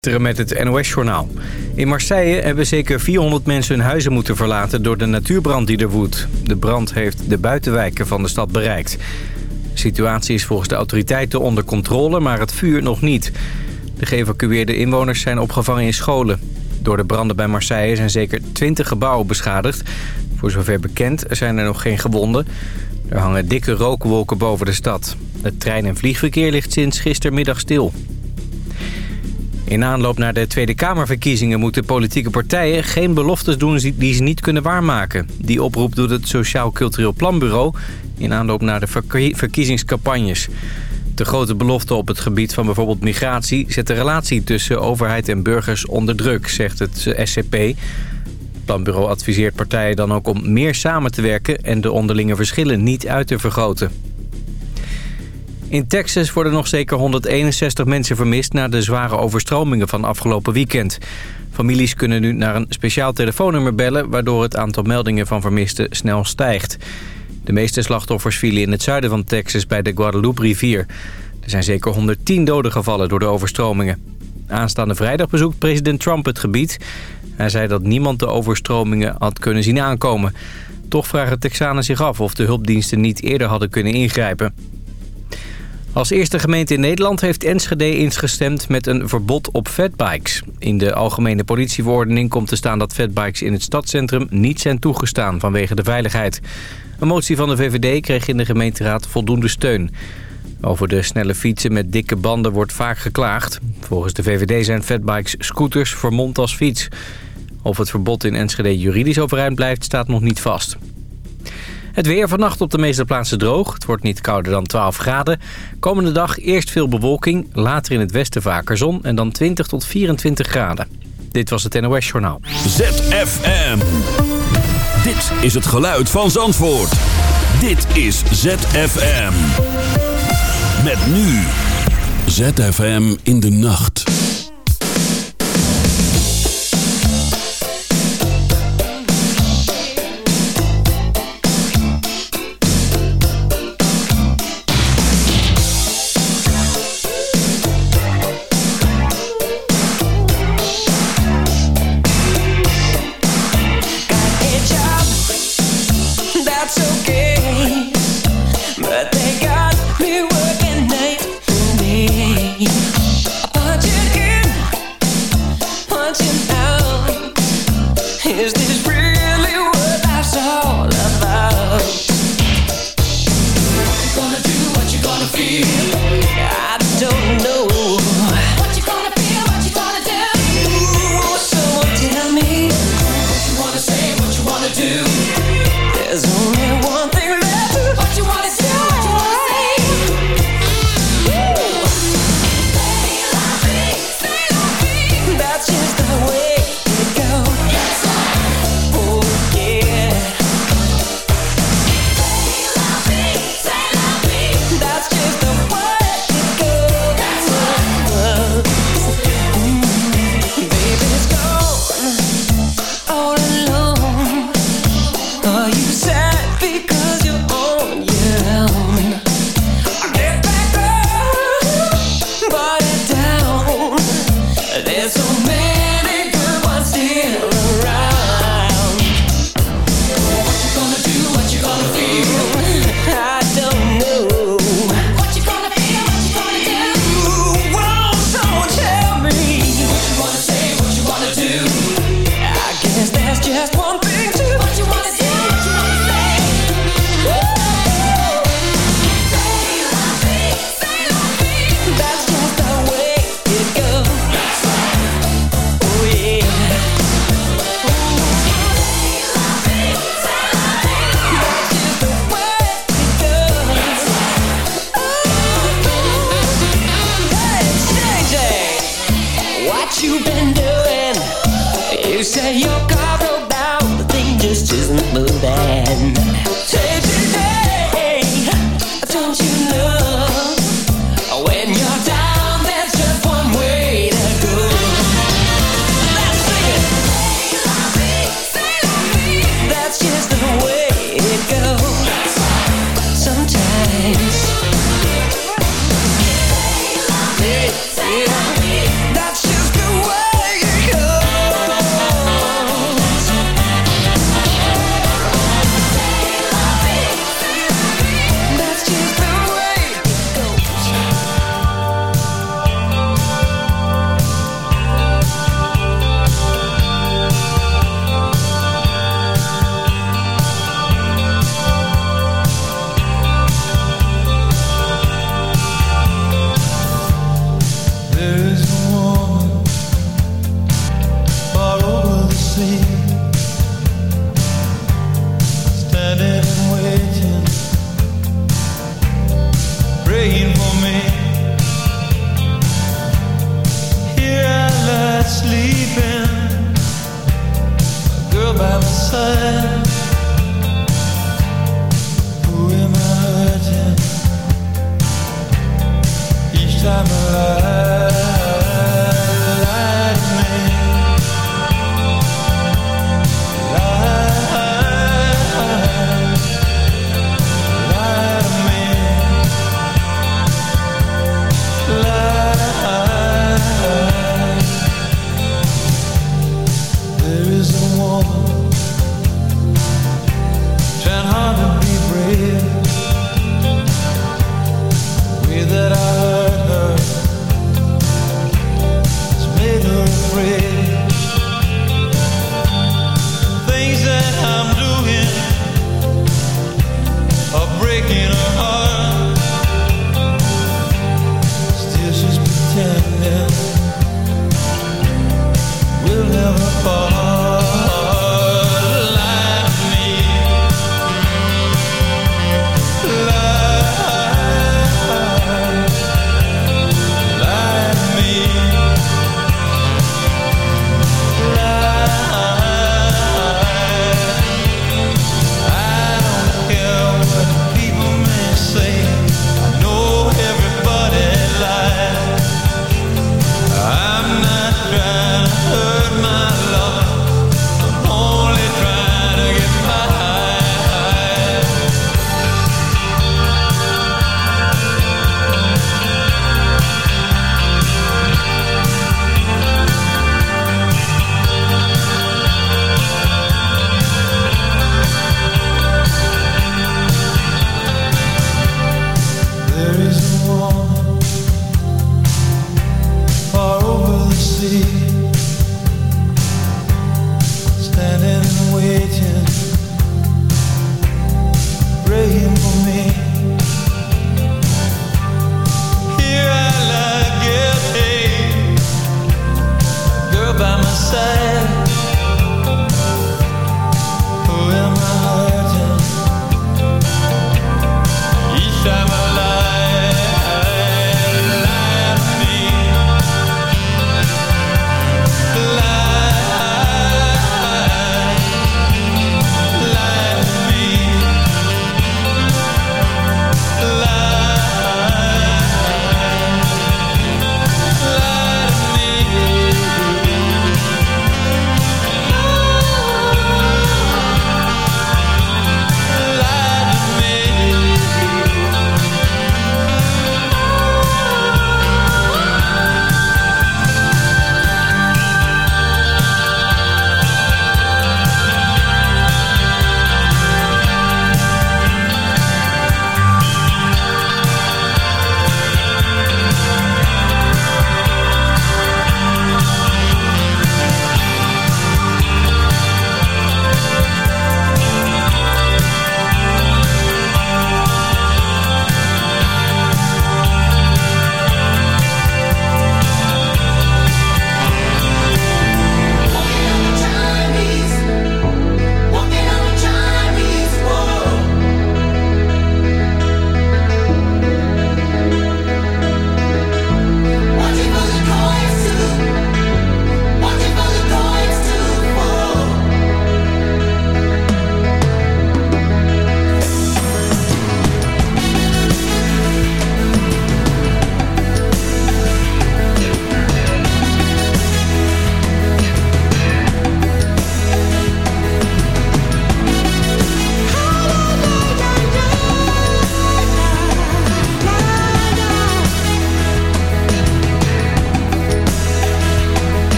met het NOS-journaal. In Marseille hebben zeker 400 mensen hun huizen moeten verlaten door de natuurbrand die er woedt. De brand heeft de buitenwijken van de stad bereikt. De situatie is volgens de autoriteiten onder controle, maar het vuur nog niet. De geëvacueerde inwoners zijn opgevangen in scholen. Door de branden bij Marseille zijn zeker 20 gebouwen beschadigd. Voor zover bekend zijn er nog geen gewonden. Er hangen dikke rookwolken boven de stad. Het trein- en vliegverkeer ligt sinds gistermiddag stil. In aanloop naar de Tweede Kamerverkiezingen moeten politieke partijen geen beloftes doen die ze niet kunnen waarmaken. Die oproep doet het Sociaal Cultureel Planbureau in aanloop naar de verkiezingscampagnes. De grote belofte op het gebied van bijvoorbeeld migratie zet de relatie tussen overheid en burgers onder druk, zegt het SCP. Het planbureau adviseert partijen dan ook om meer samen te werken en de onderlinge verschillen niet uit te vergroten. In Texas worden nog zeker 161 mensen vermist... na de zware overstromingen van afgelopen weekend. Families kunnen nu naar een speciaal telefoonnummer bellen... waardoor het aantal meldingen van vermisten snel stijgt. De meeste slachtoffers vielen in het zuiden van Texas bij de Guadalupe-rivier. Er zijn zeker 110 doden gevallen door de overstromingen. Aanstaande vrijdag bezoekt president Trump het gebied. Hij zei dat niemand de overstromingen had kunnen zien aankomen. Toch vragen Texanen zich af of de hulpdiensten niet eerder hadden kunnen ingrijpen. Als eerste gemeente in Nederland heeft Enschede ingestemd met een verbod op fatbikes. In de algemene politieverordening komt te staan dat fatbikes in het stadscentrum niet zijn toegestaan vanwege de veiligheid. Een motie van de VVD kreeg in de gemeenteraad voldoende steun. Over de snelle fietsen met dikke banden wordt vaak geklaagd. Volgens de VVD zijn fatbikes scooters vermomd als fiets. Of het verbod in Enschede juridisch overeind blijft staat nog niet vast. Het weer vannacht op de meeste plaatsen droog. Het wordt niet kouder dan 12 graden. Komende dag eerst veel bewolking, later in het westen vaker zon... en dan 20 tot 24 graden. Dit was het NOS Journaal. ZFM. Dit is het geluid van Zandvoort. Dit is ZFM. Met nu. ZFM in de nacht. That's just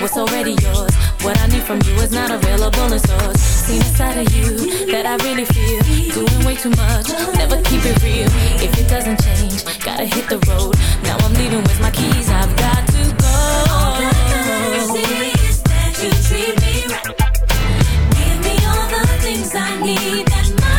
what's already yours. What I need from you is not available in stores. Seen inside of you that I really feel. Doing way too much, never keep it real. If it doesn't change, gotta hit the road. Now I'm leaving with my keys, I've got to go. All that you treat me right. Give me all the things I need that my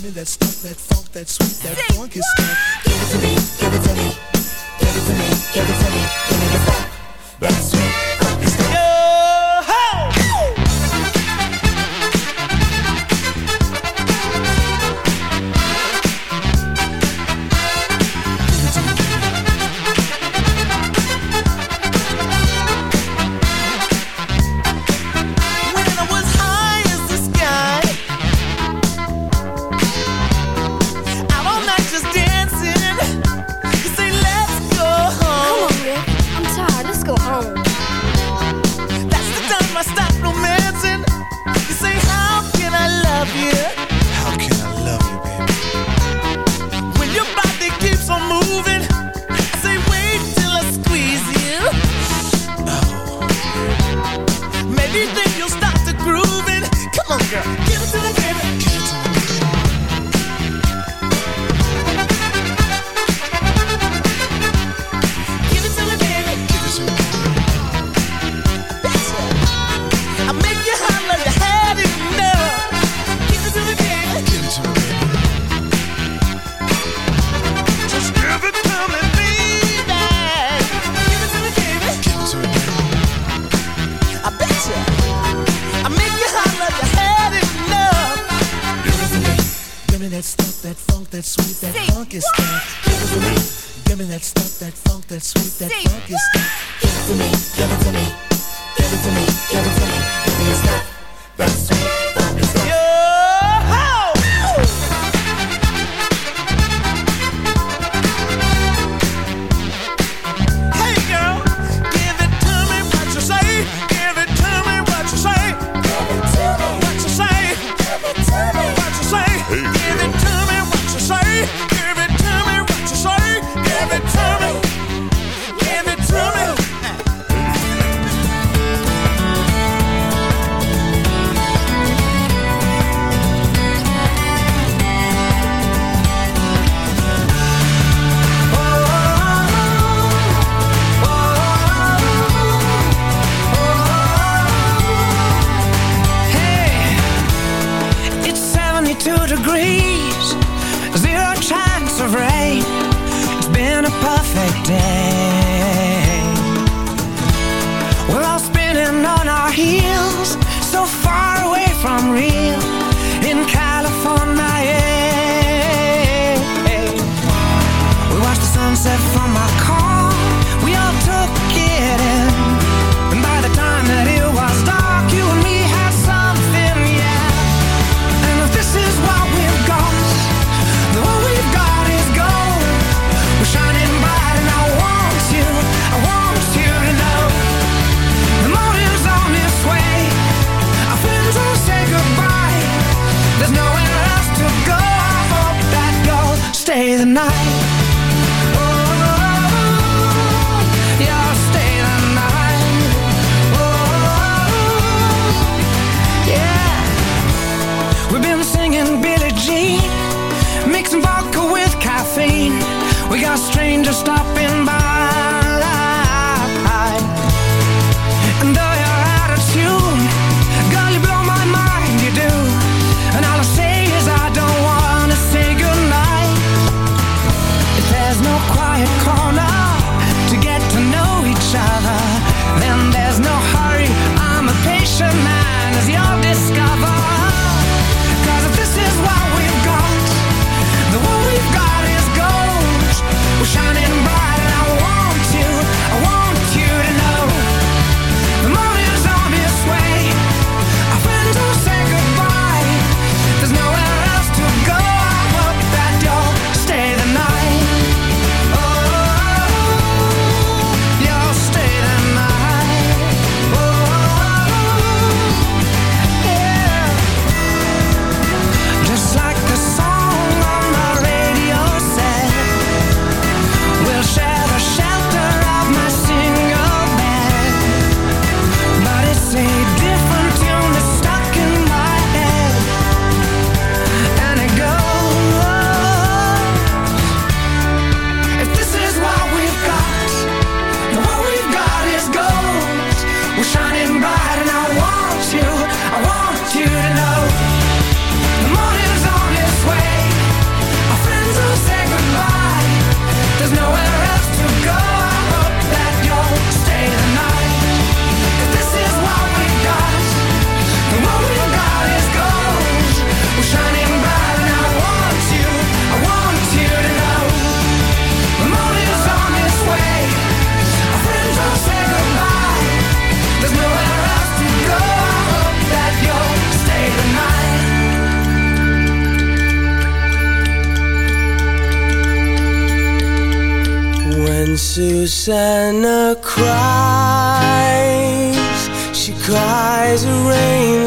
Give me that stuff, that funk, that sweet, that Say funky what? stuff. Give it to me, give it to me, give it to me, give it to me, give me your funk, that sweet.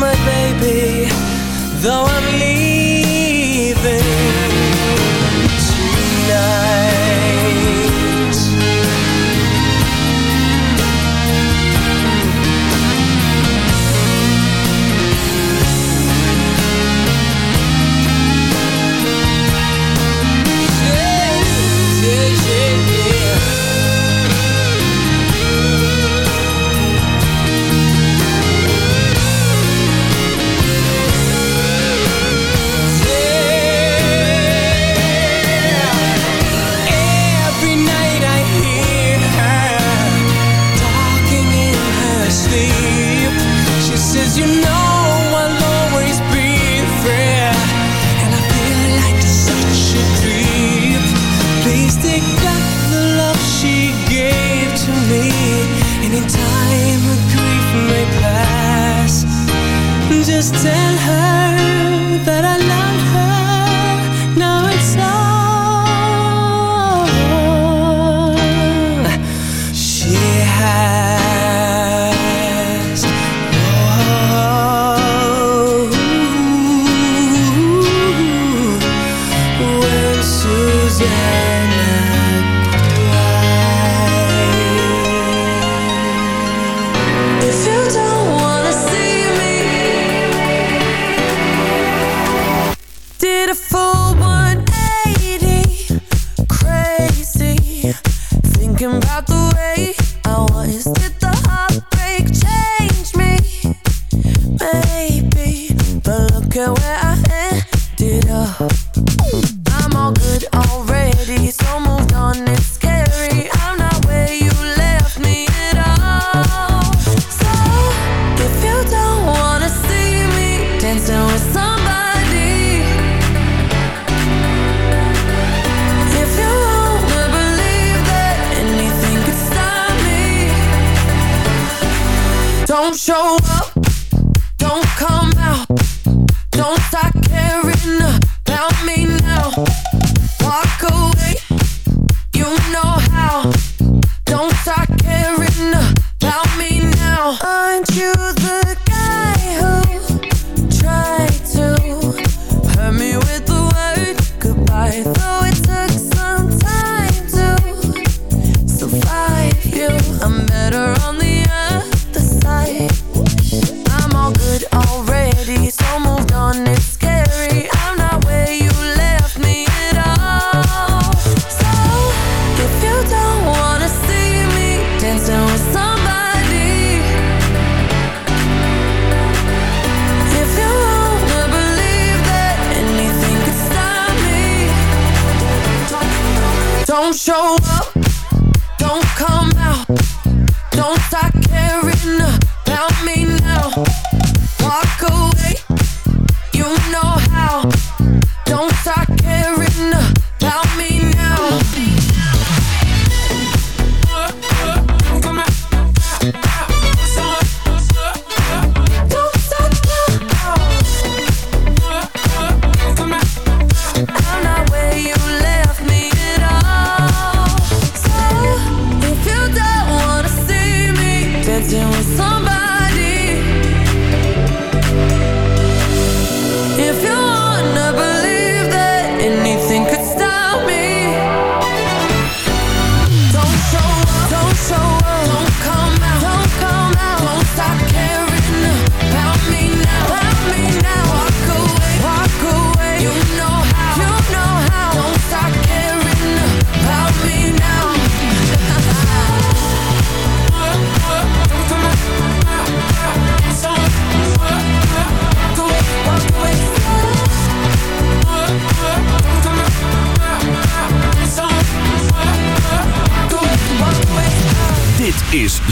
my baby. Though I'm